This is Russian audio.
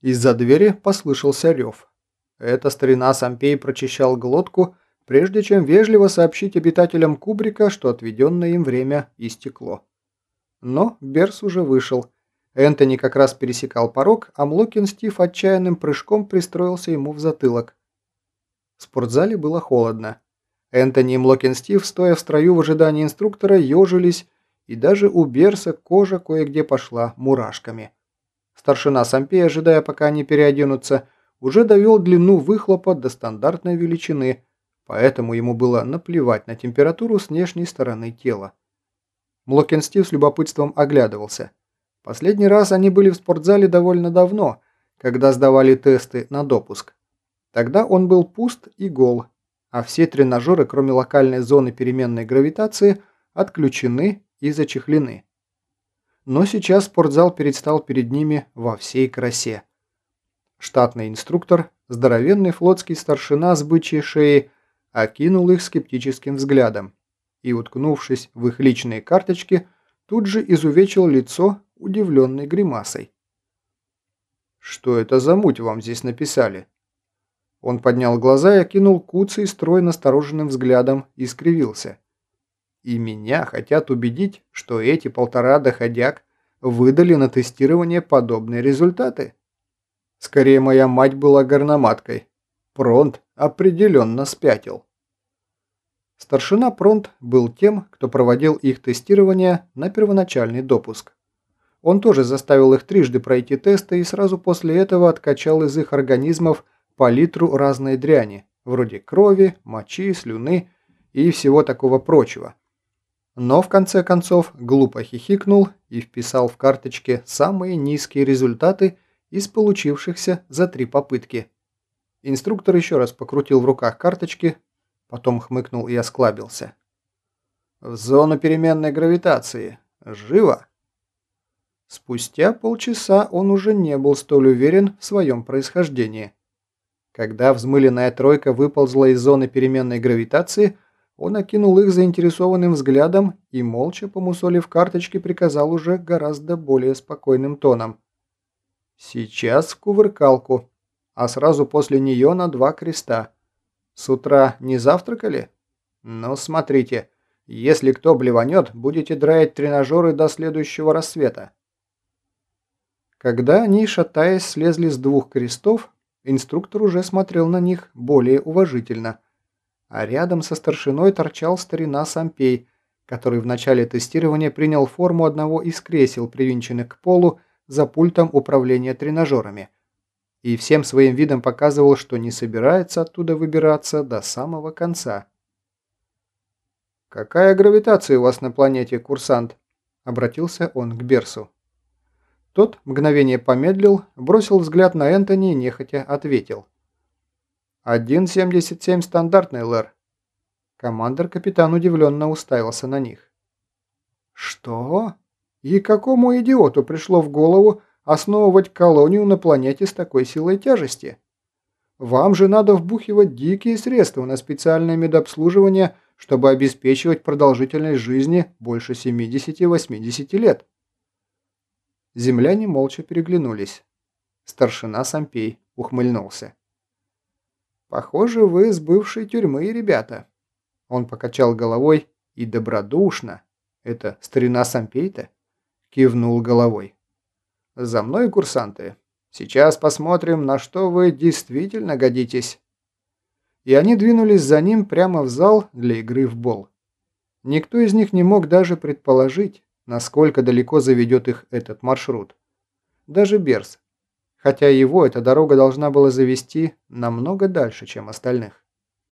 Из-за двери послышался рев. Это старина Сампей прочищал глотку, прежде чем вежливо сообщить обитателям Кубрика, что отведенное им время истекло. Но Берс уже вышел. Энтони как раз пересекал порог, а Млокин Стив отчаянным прыжком пристроился ему в затылок. В спортзале было холодно. Энтони и Млокин Стив, стоя в строю в ожидании инструктора, ежились, и даже у Берса кожа кое-где пошла мурашками. Старшина Сампей, ожидая, пока они переоденутся, уже довел длину выхлопа до стандартной величины, поэтому ему было наплевать на температуру с внешней стороны тела. Млокин Стив с любопытством оглядывался. Последний раз они были в спортзале довольно давно, когда сдавали тесты на допуск. Тогда он был пуст и гол, а все тренажеры, кроме локальной зоны переменной гравитации, отключены и зачехлены. Но сейчас спортзал предстал перед ними во всей красе. Штатный инструктор, здоровенный флотский старшина с бычьей шеей, окинул их скептическим взглядом и, уткнувшись в их личные карточки, тут же изувечил лицо удивленной гримасой. «Что это за муть вам здесь написали?» Он поднял глаза и окинул куцый строй настороженным взглядом и скривился. И меня хотят убедить, что эти полтора доходяг выдали на тестирование подобные результаты. Скорее, моя мать была горноматкой. Пронт определенно спятил. Старшина Пронт был тем, кто проводил их тестирование на первоначальный допуск. Он тоже заставил их трижды пройти тесты и сразу после этого откачал из их организмов по литру разной дряни, вроде крови, мочи, слюны и всего такого прочего. Но в конце концов глупо хихикнул и вписал в карточке самые низкие результаты из получившихся за три попытки. Инструктор еще раз покрутил в руках карточки, потом хмыкнул и осклабился. «В зону переменной гравитации. Живо!» Спустя полчаса он уже не был столь уверен в своем происхождении. Когда взмыленная тройка выползла из зоны переменной гравитации – он окинул их заинтересованным взглядом и, молча помусолив карточки, приказал уже гораздо более спокойным тоном. «Сейчас в кувыркалку, а сразу после нее на два креста. С утра не завтракали? Ну, смотрите, если кто блеванет, будете драить тренажеры до следующего рассвета». Когда они, шатаясь, слезли с двух крестов, инструктор уже смотрел на них более уважительно – а рядом со старшиной торчал старина Сампей, который в начале тестирования принял форму одного из кресел, привинченных к полу за пультом управления тренажерами, и всем своим видом показывал, что не собирается оттуда выбираться до самого конца. «Какая гравитация у вас на планете, курсант?» – обратился он к Берсу. Тот мгновение помедлил, бросил взгляд на Энтони и нехотя ответил – 1.77 стандартный, Лэр. Командор-капитан удивленно уставился на них. Что? И какому идиоту пришло в голову основывать колонию на планете с такой силой тяжести? Вам же надо вбухивать дикие средства на специальное медобслуживание, чтобы обеспечивать продолжительность жизни больше 70-80 лет. Земляне молча переглянулись. Старшина Сампей ухмыльнулся. Похоже, вы с бывшей тюрьмы, ребята. Он покачал головой и добродушно, это старина Сампейта, кивнул головой. За мной, курсанты. Сейчас посмотрим, на что вы действительно годитесь. И они двинулись за ним прямо в зал для игры в бол. Никто из них не мог даже предположить, насколько далеко заведет их этот маршрут. Даже Берс, хотя его эта дорога должна была завести намного дальше, чем остальных.